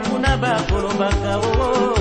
kuna bakolo bakawo oh, oh, oh.